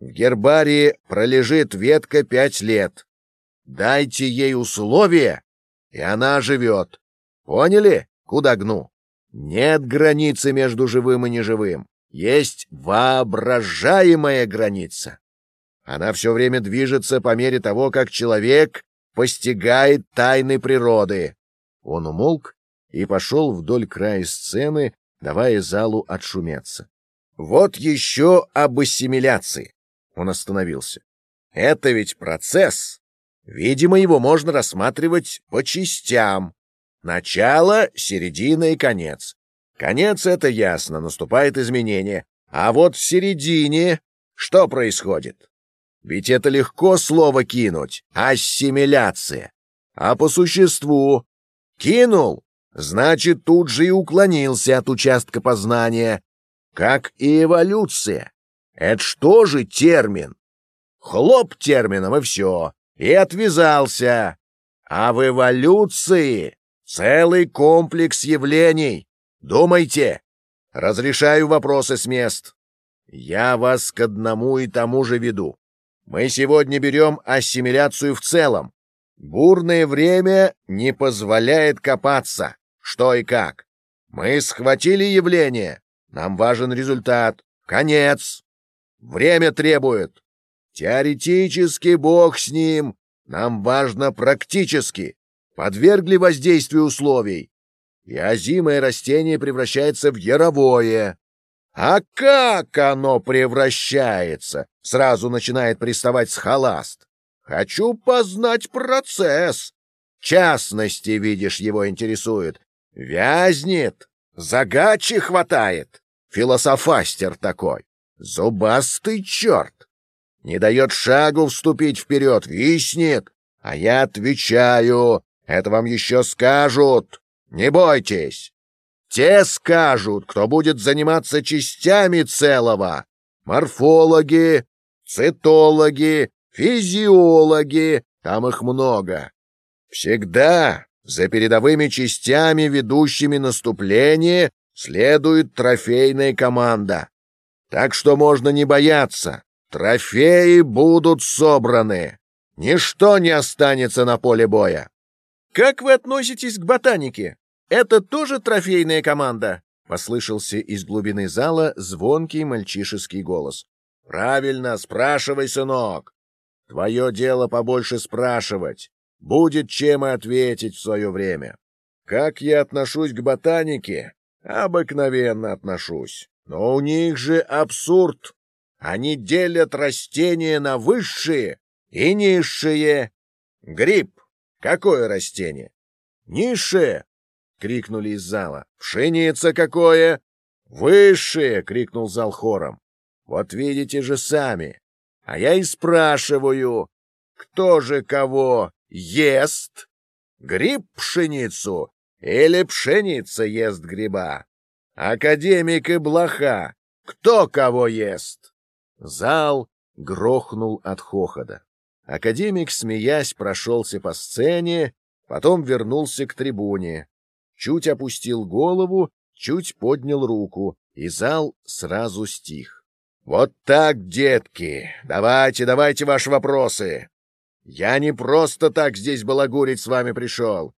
В гербарии пролежит ветка пять лет. Дайте ей условия, и она живет. Поняли, куда гну? Нет границы между живым и неживым. Есть воображаемая граница. Она все время движется по мере того, как человек постигает тайны природы. Он умолк и пошел вдоль края сцены, давая залу отшуметься. Вот еще об ассимиляции. Он остановился. Это ведь процесс. Видимо, его можно рассматривать по частям. Начало, середина и конец. Конец — это ясно, наступает изменение. А вот в середине что происходит? Ведь это легко слово кинуть — ассимиляция. А по существу кинул, значит, тут же и уклонился от участка познания, как и эволюция. Это что же термин? Хлоп термином и все, и отвязался. А в эволюции целый комплекс явлений. Думайте. Разрешаю вопросы с мест. Я вас к одному и тому же веду. Мы сегодня берем ассимиляцию в целом. Бурное время не позволяет копаться, что и как. Мы схватили явление. Нам важен результат. Конец. Время требует. Теоретически бог с ним. Нам важно практически. Подвергли воздействию условий. И озимое растение превращается в яровое. А как оно превращается? Сразу начинает приставать схоласт. Хочу познать процесс. Частности, видишь, его интересует. Вязнет, загачи хватает. Философастер такой. Зубастый черт! Не дает шагу вступить вперед, виснет. А я отвечаю, это вам еще скажут. Не бойтесь. Те скажут, кто будет заниматься частями целого. Морфологи, цитологи, физиологи, там их много. Всегда за передовыми частями, ведущими наступление, следует трофейная команда. Так что можно не бояться. Трофеи будут собраны. Ничто не останется на поле боя. Как вы относитесь к ботанике? Это тоже трофейная команда? Послышался из глубины зала звонкий мальчишеский голос. Правильно, спрашивай, сынок. Твое дело побольше спрашивать. Будет чем и ответить в свое время. Как я отношусь к ботанике? Обыкновенно отношусь. Но у них же абсурд. Они делят растения на высшие и низшие. Гриб. Какое растение? Низшее. Крикнули из зала. Пшеница какое? Высшее. Крикнул зал хором. Вот видите же сами. А я и спрашиваю, кто же кого ест? Гриб пшеницу или пшеница ест гриба? Академик и блоха. Кто кого ест? Зал грохнул от хохота. Академик, смеясь, прошелся по сцене, потом вернулся к трибуне. Чуть опустил голову, чуть поднял руку, и зал сразу стих. «Вот так, детки! Давайте, давайте ваши вопросы! Я не просто так здесь балагурить с вами пришел.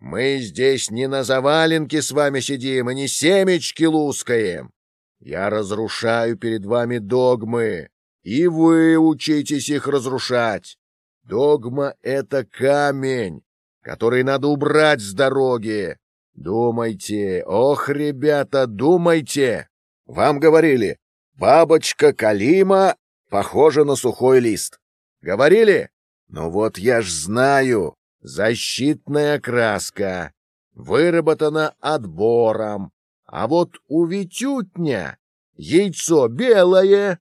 Мы здесь не на заваленке с вами сидим и не семечки лускаем. Я разрушаю перед вами догмы, и вы учитесь их разрушать. Догма — это камень, который надо убрать с дороги. Думайте, ох, ребята, думайте. Вам говорили, бабочка Калима похожа на сухой лист. Говорили? Ну вот я ж знаю, Защитная краска. Выработана отбором. А вот у Витютня яйцо белое.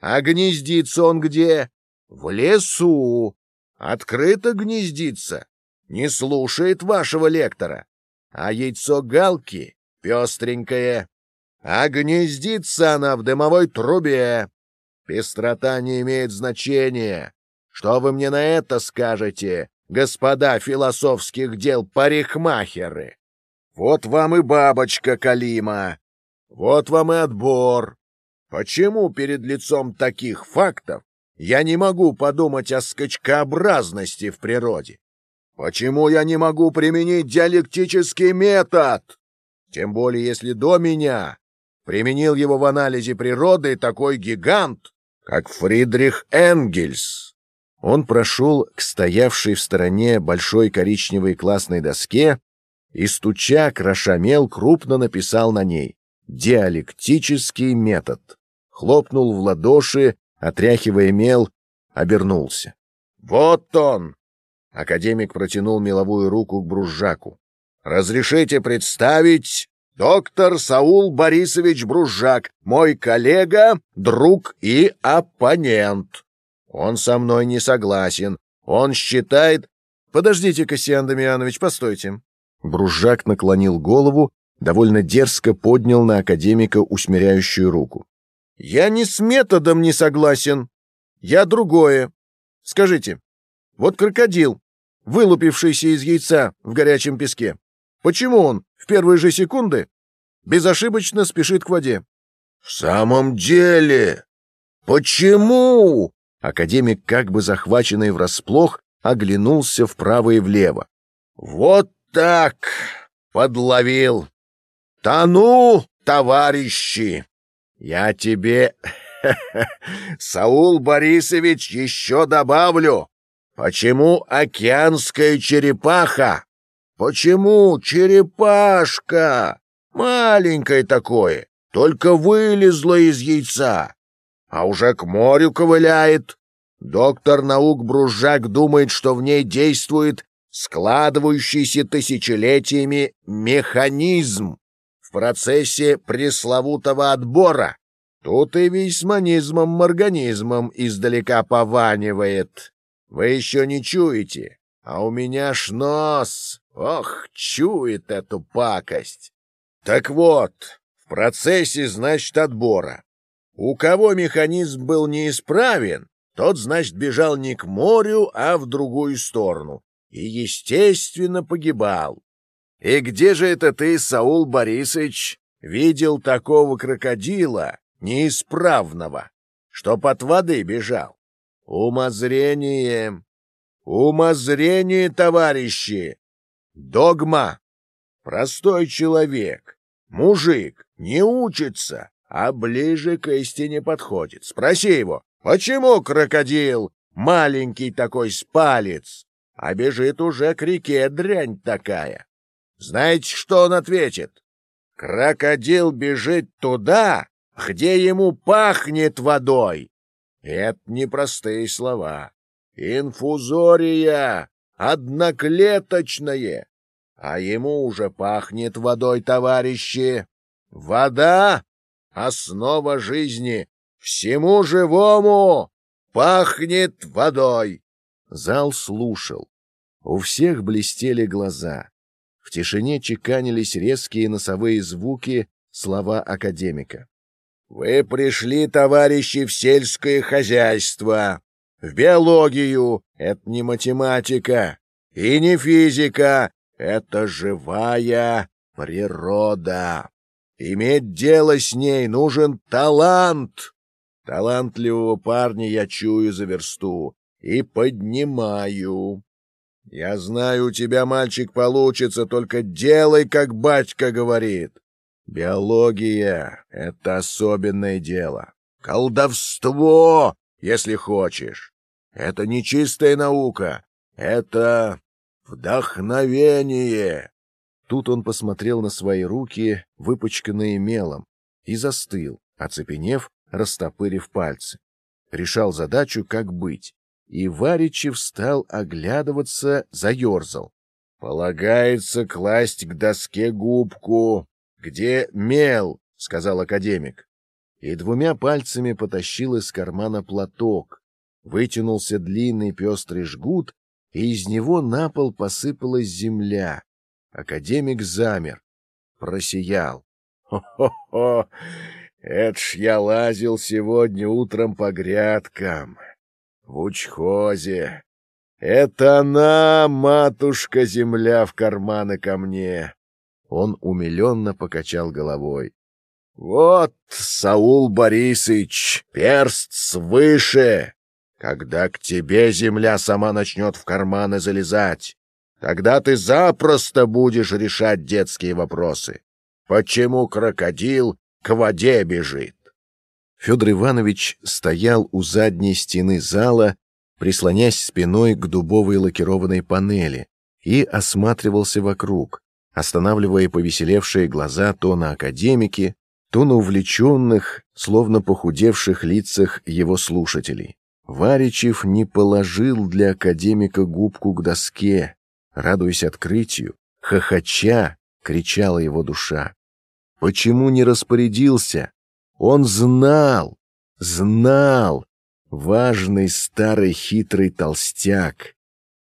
А гнездится он где? В лесу. Открыто гнездится. Не слушает вашего лектора. А яйцо галки пестренькое. А гнездится она в дымовой трубе. Пестрота не имеет значения. Что вы мне на это скажете, господа философских дел парикмахеры. Вот вам и бабочка Калима, вот вам и отбор. Почему перед лицом таких фактов я не могу подумать о скачкообразности в природе? Почему я не могу применить диалектический метод? Тем более, если до меня применил его в анализе природы такой гигант, как Фридрих Энгельс. Он прошел к стоявшей в стороне большой коричневой классной доске и, стуча, кроша мел, крупно написал на ней «Диалектический метод». Хлопнул в ладоши, отряхивая мел, обернулся. «Вот он!» Академик протянул меловую руку к Бружаку. «Разрешите представить доктор Саул Борисович Бружак, мой коллега, друг и оппонент. Он со мной не согласен. Он считает... Подождите, Кассиан Дамианович, постойте. Бружак наклонил голову, довольно дерзко поднял на академика усмиряющую руку. Я не с методом не согласен. Я другое. Скажите, вот крокодил, вылупившийся из яйца в горячем песке, почему он в первые же секунды безошибочно спешит к воде? — В самом деле? Почему? Академик, как бы захваченный врасплох, оглянулся вправо и влево. — Вот так! Подловил! Тону, товарищи! Я тебе, Саул Борисович, еще добавлю. Почему океанская черепаха? Почему черепашка? Маленькое такое, только вылезла из яйца, а уже к морю ковыляет. Доктор наук Бружак думает, что в ней действует складывающийся тысячелетиями механизм в процессе пресловутого отбора. Тут и весьманизмом-морганизмом издалека пованивает. Вы еще не чуете, а у меня ж нос, ох, чует эту пакость. Так вот, в процессе, значит, отбора. У кого механизм был неисправен, тот, значит, бежал не к морю, а в другую сторону, и, естественно, погибал. И где же это ты, Саул Борисович, видел такого крокодила неисправного, что под воды бежал? Умозрение, умозрение, товарищи, догма. Простой человек, мужик, не учится, а ближе к истине подходит. Спроси его, почему крокодил маленький такой спалец, а бежит уже к реке дрянь такая. Знаете, что он ответит? Крокодил бежит туда, где ему пахнет водой. Это непростые слова. Инфузория, одноклеточное. А ему уже пахнет водой, товарищи. Вода — основа жизни. Всему живому пахнет водой. Зал слушал. У всех блестели глаза. В тишине чеканились резкие носовые звуки, слова академика. «Вы пришли, товарищи, в сельское хозяйство, в биологию. Это не математика и не физика. Это живая природа. Иметь дело с ней нужен талант. Талантливого парня я чую за версту и поднимаю. Я знаю, у тебя, мальчик, получится, только делай, как батька говорит. Биология — это особенное дело. Колдовство, если хочешь. Это не чистая наука, это вдохновение. Тут он посмотрел на свои руки, выпачканные мелом, и застыл, оцепенев, растопырив пальцы. Решал задачу, как быть и Варичев стал оглядываться, заерзал. — Полагается класть к доске губку. Где мел? — сказал академик. И двумя пальцами потащил из кармана платок. Вытянулся длинный пестрый жгут, и из него на пол посыпалась земля. Академик замер, просиял. «Хо-хо-хо! Это ж я лазил сегодня утром по грядкам в учхозе. Это она, матушка-земля, в карманы ко мне. Он умиленно покачал головой. Вот, Саул Борисович, перст свыше. Когда к тебе земля сама начнет в карманы залезать, тогда ты запросто будешь решать детские вопросы. Почему крокодил к воде бежит? Федор Иванович стоял у задней стены зала, прислонясь спиной к дубовой лакированной панели, и осматривался вокруг, останавливая повеселевшие глаза то на академике, то на увлеченных, словно похудевших лицах его слушателей. Варичев не положил для академика губку к доске, радуясь открытию, хохоча, кричала его душа. Почему не распорядился? Он знал, знал, важный старый хитрый толстяк.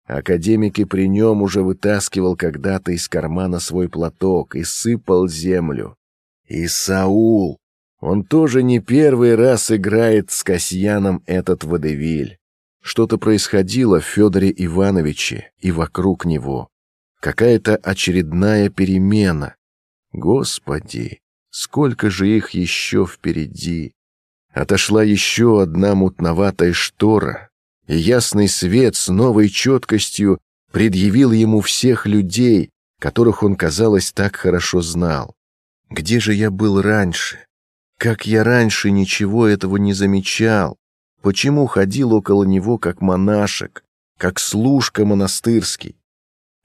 Академик при нем уже вытаскивал когда-то из кармана свой платок и сыпал землю. И Саул, он тоже не первый раз играет с Касьяном этот водевиль. Что-то происходило в Федоре Ивановиче и вокруг него. Какая-то очередная перемена. Господи, сколько же их еще впереди! Отошла еще одна мутноватая штора, и ясный свет с новой четкостью предъявил ему всех людей, которых он, казалось, так хорошо знал. Где же я был раньше? Как я раньше ничего этого не замечал? Почему ходил около него как монашек, как служка монастырский?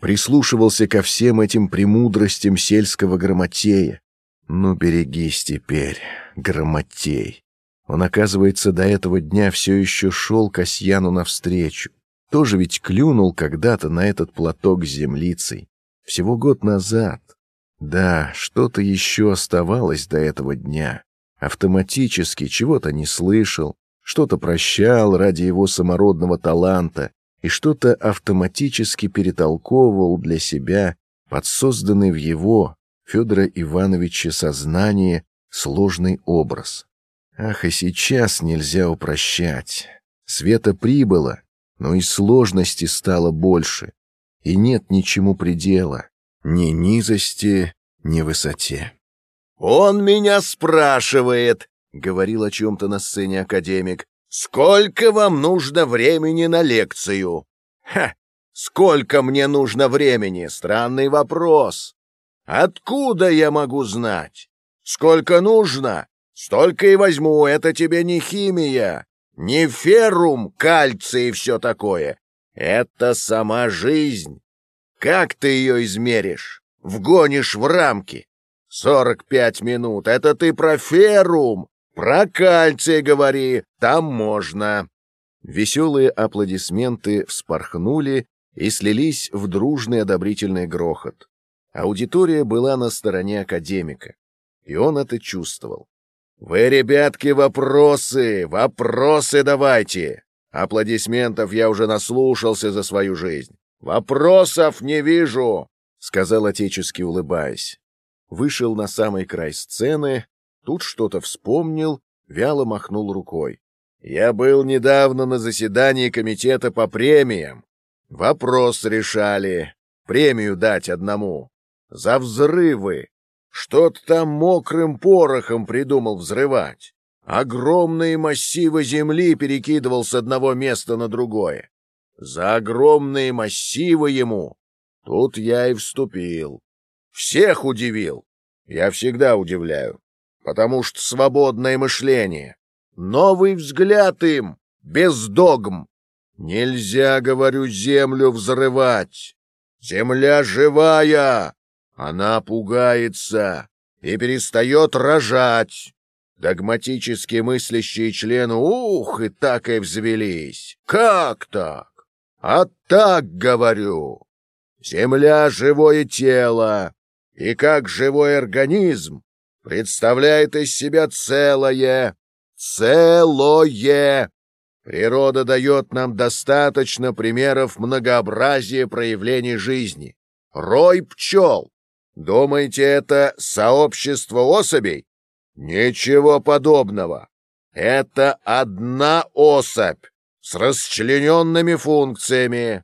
Прислушивался ко всем этим премудростям сельского грамотея. Ну, берегись теперь, грамотей. Он, оказывается, до этого дня все еще шел Касьяну навстречу. Тоже ведь клюнул когда-то на этот платок с землицей. Всего год назад. Да, что-то еще оставалось до этого дня. Автоматически чего-то не слышал, что-то прощал ради его самородного таланта и что-то автоматически перетолковывал для себя под созданный в его, Федора Ивановича, сознание сложный образ. Ах, и сейчас нельзя упрощать. Света прибыло, но и сложности стало больше, и нет ничему предела, ни низости, ни высоте. «Он меня спрашивает», — говорил о чем-то на сцене академик, «сколько вам нужно времени на лекцию?» «Ха! Сколько мне нужно времени? Странный вопрос. Откуда я могу знать? Сколько нужно? Столько и возьму, это тебе не химия, не феррум, кальций и все такое. Это сама жизнь. Как ты ее измеришь? Вгонишь в рамки? Сорок пять минут. Это ты про феррум. Про кальций говори. Там можно. Веселые аплодисменты вспорхнули и слились в дружный одобрительный грохот. Аудитория была на стороне академика, и он это чувствовал. «Вы, ребятки, вопросы! Вопросы давайте!» Аплодисментов я уже наслушался за свою жизнь. «Вопросов не вижу!» — сказал отечески, улыбаясь. Вышел на самый край сцены, тут что-то вспомнил, вяло махнул рукой. «Я был недавно на заседании комитета по премиям. Вопрос решали. Премию дать одному. За взрывы. Что-то там мокрым порохом придумал взрывать. Огромные массивы земли перекидывал с одного места на другое. За огромные массивы ему. Тут я и вступил. Всех удивил. Я всегда удивляю. Потому что свободное мышление. Новый взгляд им, без догм. Нельзя, говорю, землю взрывать. Земля живая, она пугается и перестает рожать. Догматически мыслящие члены ух, и так и взвелись. Как так? А так говорю. Земля — живое тело, и как живой организм представляет из себя целое, целое. Природа дает нам достаточно примеров многообразия проявлений жизни. Рой пчел, Думаете, это сообщество особей? Ничего подобного. Это одна особь с расчлененными функциями.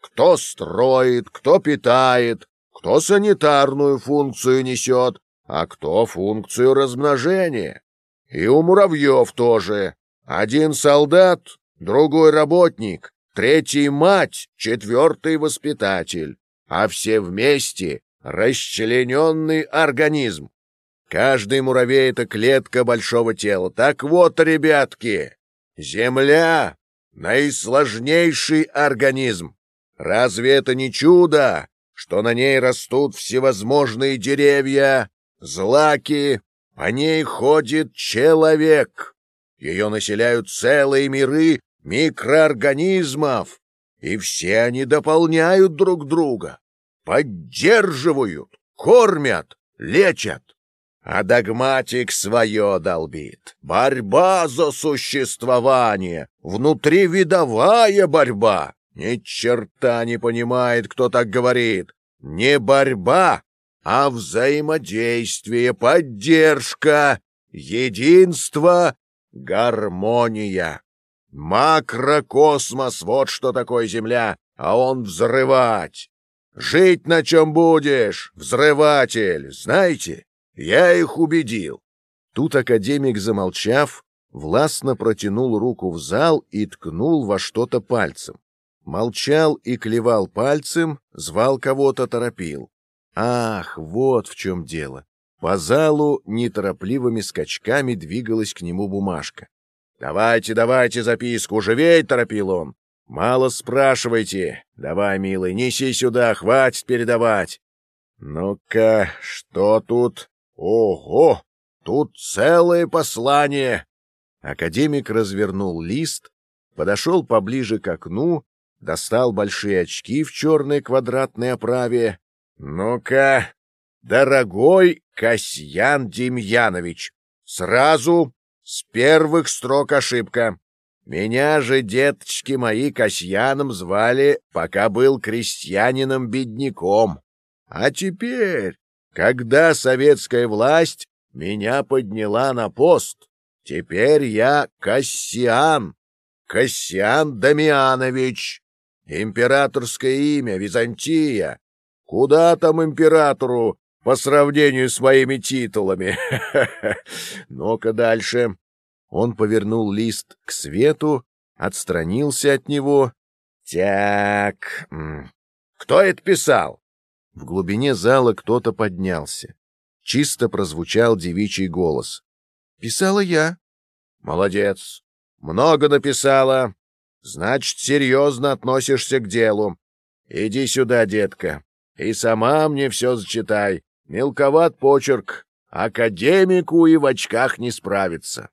Кто строит, кто питает, кто санитарную функцию несет, а кто функцию размножения. И у муравьев тоже. Один солдат, другой работник, третий мать, четвертый воспитатель, а все вместе расчлененный организм. Каждый муравей — это клетка большого тела. Так вот, ребятки, Земля — наисложнейший организм. Разве это не чудо, что на ней растут всевозможные деревья, злаки, по ней ходит человек? Ее населяют целые миры микроорганизмов, и все они дополняют друг друга, поддерживают, кормят, лечат. А догматик свое долбит. Борьба за существование, внутривидовая борьба. Ни черта не понимает, кто так говорит. Не борьба, а взаимодействие, поддержка, единство, гармония. Макрокосмос, вот что такое Земля, а он взрывать. Жить на чем будешь, взрыватель, знаете? Я их убедил. Тут академик, замолчав, властно протянул руку в зал и ткнул во что-то пальцем. Молчал и клевал пальцем, звал кого-то, торопил. Ах, вот в чем дело. По залу неторопливыми скачками двигалась к нему бумажка. «Давайте, давайте записку, живей!» — торопил он. «Мало спрашивайте. Давай, милый, неси сюда, хватит передавать». «Ну-ка, что тут?» Ого! Тут целое послание! Академик развернул лист, подошел поближе к окну, достал большие очки в черной квадратной оправе. Ну-ка, дорогой Касьян Демьянович, сразу с первых строк ошибка. Меня же деточки мои Касьяном звали, пока был крестьянином-бедняком. А теперь когда советская власть меня подняла на пост, теперь я Кассиан, Кассиан Дамианович. Императорское имя Византия. Куда там императору по сравнению с моими титулами? Ну-ка дальше. Он повернул лист к свету, отстранился от него. Так, кто это писал? В глубине зала кто-то поднялся. Чисто прозвучал девичий голос. «Писала я». «Молодец. Много написала. Значит, серьезно относишься к делу. Иди сюда, детка, и сама мне все зачитай. Мелковат почерк. Академику и в очках не справится».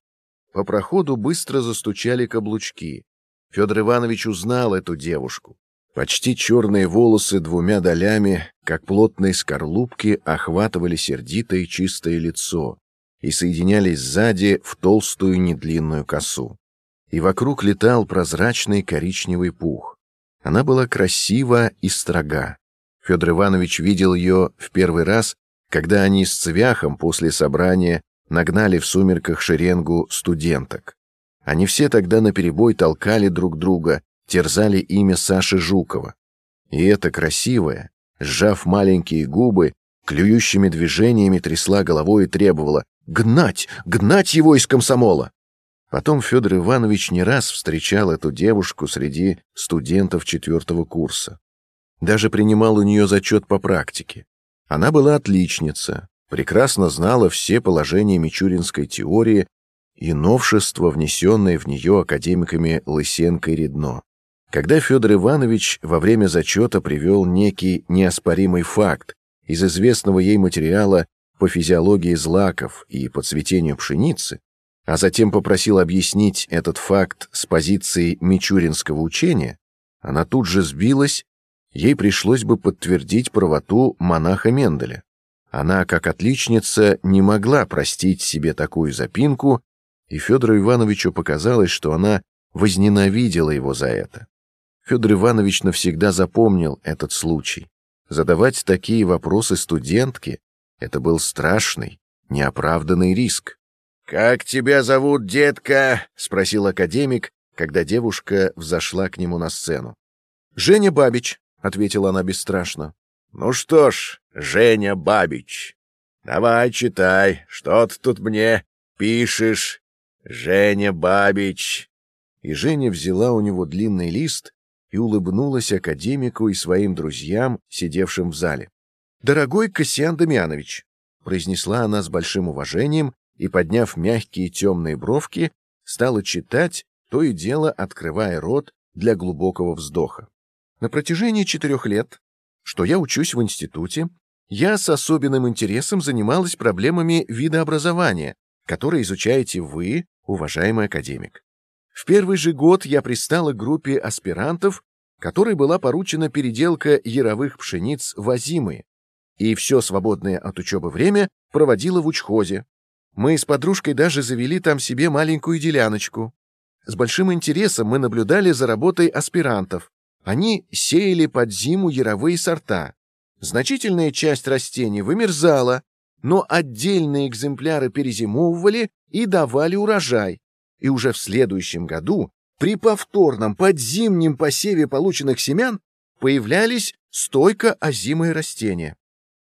По проходу быстро застучали каблучки. Федор Иванович узнал эту девушку. Почти черные волосы двумя долями, как плотные скорлупки, охватывали сердитое чистое лицо и соединялись сзади в толстую недлинную косу. И вокруг летал прозрачный коричневый пух. Она была красива и строга. Федор Иванович видел ее в первый раз, когда они с Цвяхом после собрания нагнали в сумерках шеренгу студенток. Они все тогда наперебой толкали друг друга, терзали имя Саши Жукова. И эта красивая, сжав маленькие губы, клюющими движениями трясла головой и требовала «Гнать! Гнать его из комсомола!» Потом Федор Иванович не раз встречал эту девушку среди студентов четвертого курса. Даже принимал у нее зачет по практике. Она была отличница, прекрасно знала все положения мичуринской теории и новшества, внесенные в нее академиками Лысенко и Редно. Когда Федор Иванович во время зачета привел некий неоспоримый факт из известного ей материала по физиологии злаков и по цветению пшеницы, а затем попросил объяснить этот факт с позиции мичуринского учения, она тут же сбилась, ей пришлось бы подтвердить правоту монаха Менделя. Она, как отличница, не могла простить себе такую запинку, и Федору Ивановичу показалось, что она возненавидела его за это. Федор Иванович навсегда запомнил этот случай. Задавать такие вопросы студентке — это был страшный, неоправданный риск. «Как тебя зовут, детка?» — спросил академик, когда девушка взошла к нему на сцену. «Женя Бабич», — ответила она бесстрашно. «Ну что ж, Женя Бабич, Давай, читай, что ты тут мне пишешь, Женя Бабич. И Женя взяла у него длинный лист и улыбнулась академику и своим друзьям, сидевшим в зале. «Дорогой Кассиан Дамьянович», — произнесла она с большим уважением и, подняв мягкие темные бровки, стала читать, то и дело открывая рот для глубокого вздоха. На протяжении четырех лет, что я учусь в институте, я с особенным интересом занималась проблемами видообразования, которые изучаете вы, уважаемый академик. В первый же год я пристала к группе аспирантов, которой была поручена переделка яровых пшениц в озимые, и все свободное от учебы время проводила в учхозе. Мы с подружкой даже завели там себе маленькую деляночку. С большим интересом мы наблюдали за работой аспирантов. Они сеяли под зиму яровые сорта. Значительная часть растений вымерзала, но отдельные экземпляры перезимовывали и давали урожай. И уже в следующем году, при повторном подзимнем посеве полученных семян, появлялись стойко озимые растения.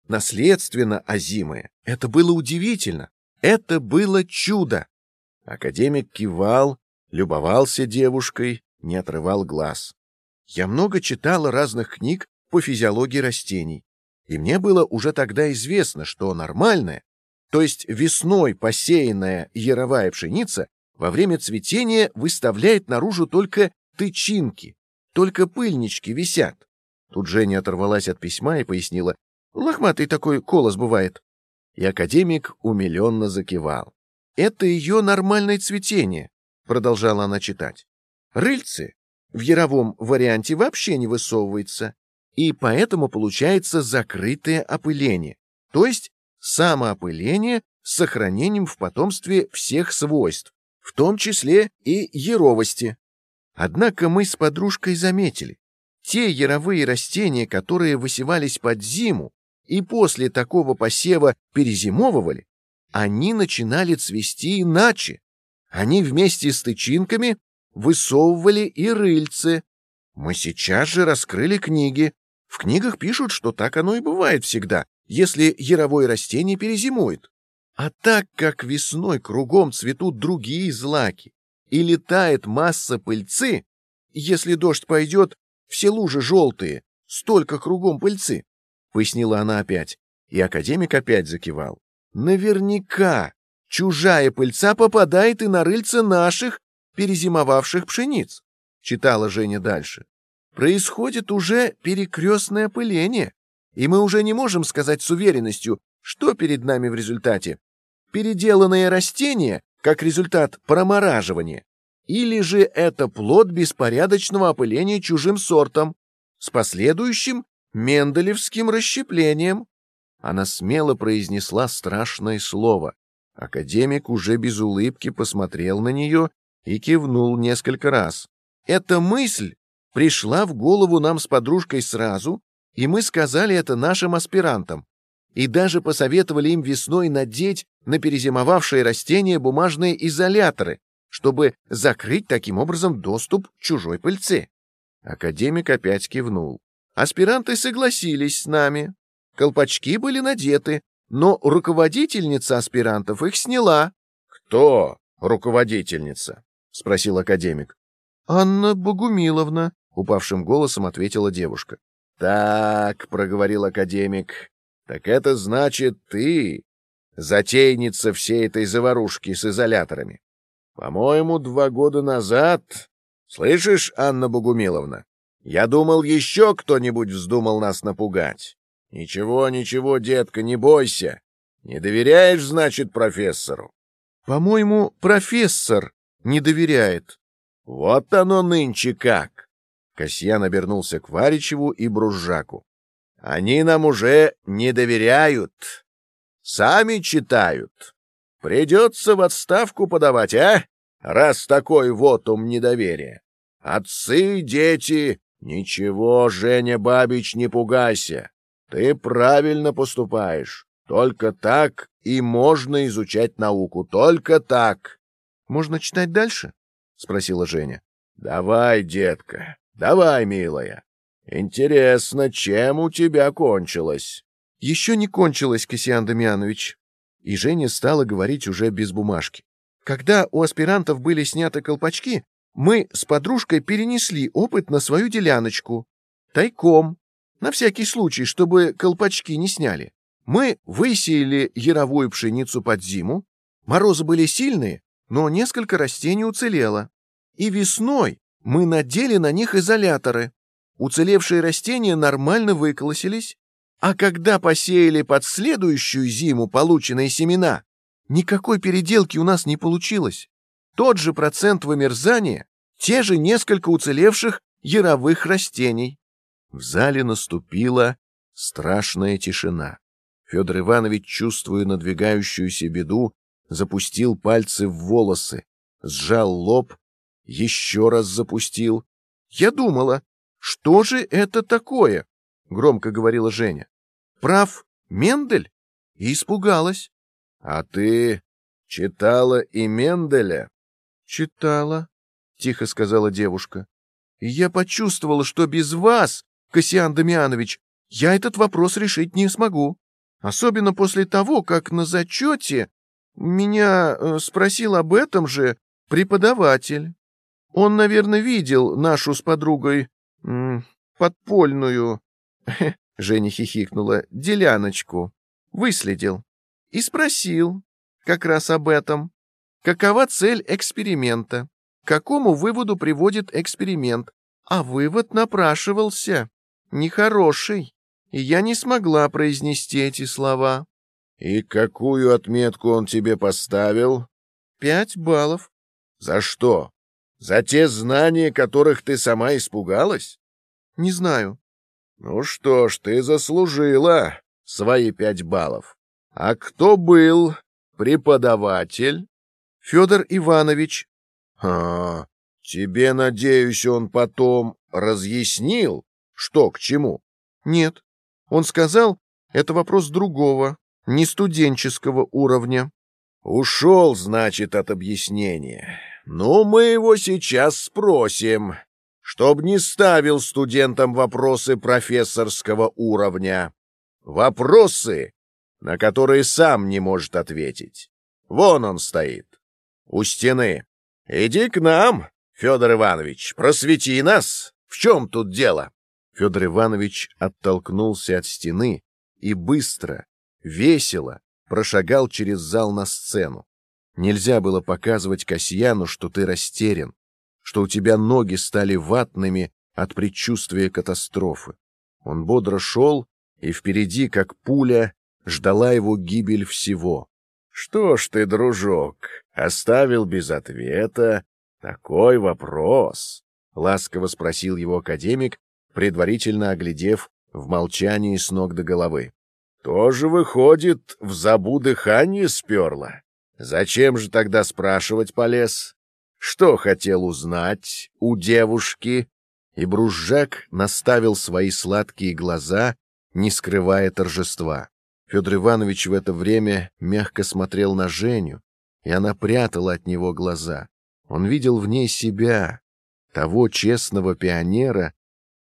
Наследственно озимые. Это было удивительно. Это было чудо. Академик кивал, любовался девушкой, не отрывал глаз. Я много читала разных книг по физиологии растений, и мне было уже тогда известно, что нормальная, то есть весной посеянная яровая пшеница во время цветения выставляет наружу только тычинки, только пыльнички висят. Тут Женя оторвалась от письма и пояснила, лохматый такой колос бывает. И академик умиленно закивал. Это ее нормальное цветение, продолжала она читать. Рыльцы в яровом варианте вообще не высовывается, и поэтому получается закрытое опыление, то есть самоопыление с сохранением в потомстве всех свойств, в том числе и яровости. Однако мы с подружкой заметили, те яровые растения, которые высевались под зиму и после такого посева перезимовывали, они начинали цвести иначе. Они вместе с тычинками высовывали и рыльцы. Мы сейчас же раскрыли книги. В книгах пишут, что так оно и бывает всегда, если яровое растение перезимует. А так как весной кругом цветут другие злаки и летает масса пыльцы, если дождь пойдет, все лужи желтые, столько кругом пыльцы, — пояснила она опять, и академик опять закивал. Наверняка чужая пыльца попадает и на рыльца наших перезимовавших пшениц, читала Женя дальше. Происходит уже перекрестное пыление, и мы уже не можем сказать с уверенностью, что перед нами в результате. Переделанное растение, как результат промораживания, или же это плод беспорядочного опыления чужим сортом с последующим менделевским расщеплением. Она смело произнесла страшное слово. Академик уже без улыбки посмотрел на нее и кивнул несколько раз. Эта мысль пришла в голову нам с подружкой сразу, и мы сказали это нашим аспирантам, и даже посоветовали им весной надеть на перезимовавшие растения бумажные изоляторы, чтобы закрыть таким образом доступ к чужой пыльце. Академик опять кивнул. Аспиранты согласились с нами. Колпачки были надеты, но руководительница аспирантов их сняла. Кто руководительница? — спросил академик. — Анна Богумиловна, — упавшим голосом ответила девушка. — Так, — проговорил академик, — так это значит ты затейница всей этой заварушки с изоляторами. По-моему, два года назад... Слышишь, Анна Богумиловна, я думал, еще кто-нибудь вздумал нас напугать. Ничего, ничего, детка, не бойся. Не доверяешь, значит, профессору? — По-моему, профессор не доверяет. Вот оно нынче как. Касьян обернулся к Варичеву и Бружаку. Они нам уже не доверяют. Сами читают. Придется в отставку подавать, а? Раз такой вот ум недоверия. Отцы, дети, ничего, Женя Бабич, не пугайся. Ты правильно поступаешь. Только так и можно изучать науку. Только так. Можно читать дальше? — спросила Женя. — Давай, детка, давай, милая. Интересно, чем у тебя кончилось? Еще не кончилось, Кассиан Дамьянович. И Женя стала говорить уже без бумажки. Когда у аспирантов были сняты колпачки, мы с подружкой перенесли опыт на свою деляночку. Тайком. На всякий случай, чтобы колпачки не сняли. Мы высеяли яровую пшеницу под зиму. Морозы были сильные, но несколько растений уцелело. И весной мы надели на них изоляторы. Уцелевшие растения нормально выколосились, а когда посеяли под следующую зиму полученные семена, никакой переделки у нас не получилось. Тот же процент вымерзания, те же несколько уцелевших яровых растений. В зале наступила страшная тишина. Федор Иванович, чувствуя надвигающуюся беду, запустил пальцы в волосы, сжал лоб, еще раз запустил. Я думала, что же это такое? — громко говорила Женя. «Прав Мендель?» И испугалась. «А ты читала и Менделя?» «Читала», — тихо сказала девушка. «И я почувствовала, что без вас, Кассиан Дамианович, я этот вопрос решить не смогу. Особенно после того, как на зачете меня э, спросил об этом же преподаватель. Он, наверное, видел нашу с подругой подпольную Женя хихикнула. Деляночку. Выследил. И спросил как раз об этом. Какова цель эксперимента? К какому выводу приводит эксперимент? А вывод напрашивался. Нехороший. И я не смогла произнести эти слова. И какую отметку он тебе поставил? Пять баллов. За что? За те знания, которых ты сама испугалась? Не знаю. Ну что ж, ты заслужила свои пять баллов. А кто был преподаватель? Федор Иванович. А, тебе, надеюсь, он потом разъяснил, что к чему? Нет. Он сказал, это вопрос другого, не студенческого уровня. Ушел, значит, от объяснения. Ну, мы его сейчас спросим чтоб не ставил студентам вопросы профессорского уровня. Вопросы, на которые сам не может ответить. Вон он стоит, у стены. Иди к нам, Федор Иванович, просвети нас. В чем тут дело? Федор Иванович оттолкнулся от стены и быстро, весело прошагал через зал на сцену. Нельзя было показывать Касьяну, что ты растерян, что у тебя ноги стали ватными от предчувствия катастрофы. Он бодро шел, и впереди, как пуля, ждала его гибель всего. Что ж ты, дружок, оставил без ответа такой вопрос? Ласково спросил его академик, предварительно оглядев в молчании с ног до головы. Тоже выходит, в забу дыхание сперло. Зачем же тогда спрашивать полез? что хотел узнать у девушки, и Бружжак наставил свои сладкие глаза, не скрывая торжества. Федор Иванович в это время мягко смотрел на Женю, и она прятала от него глаза. Он видел в ней себя, того честного пионера,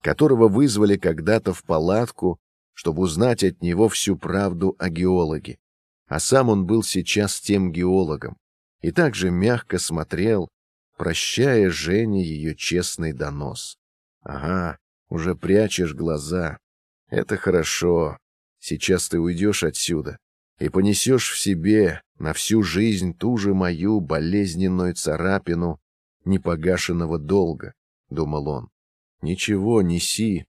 которого вызвали когда-то в палатку, чтобы узнать от него всю правду о геологе. А сам он был сейчас тем геологом и также мягко смотрел прощая Жене ее честный донос. Ага, уже прячешь глаза. Это хорошо. Сейчас ты уйдешь отсюда и понесешь в себе на всю жизнь ту же мою болезненную царапину непогашенного долга, — думал он. Ничего, неси.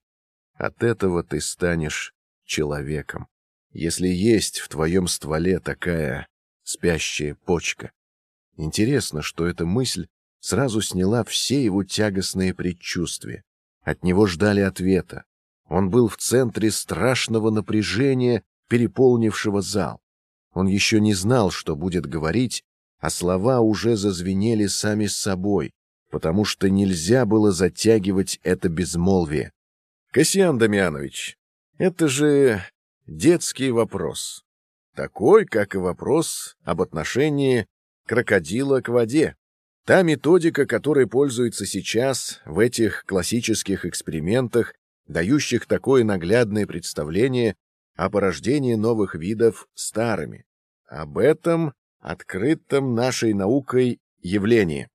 От этого ты станешь человеком, если есть в твоем стволе такая спящая почка. Интересно, что эта мысль сразу сняла все его тягостные предчувствия. От него ждали ответа. Он был в центре страшного напряжения, переполнившего зал. Он еще не знал, что будет говорить, а слова уже зазвенели сами с собой, потому что нельзя было затягивать это безмолвие. Касьян Дамьянович, это же детский вопрос. Такой, как и вопрос об отношении крокодила к воде. Та методика, которой пользуется сейчас в этих классических экспериментах, дающих такое наглядное представление, о порождении новых видов старыми, об этом открытом нашей наукой явлении.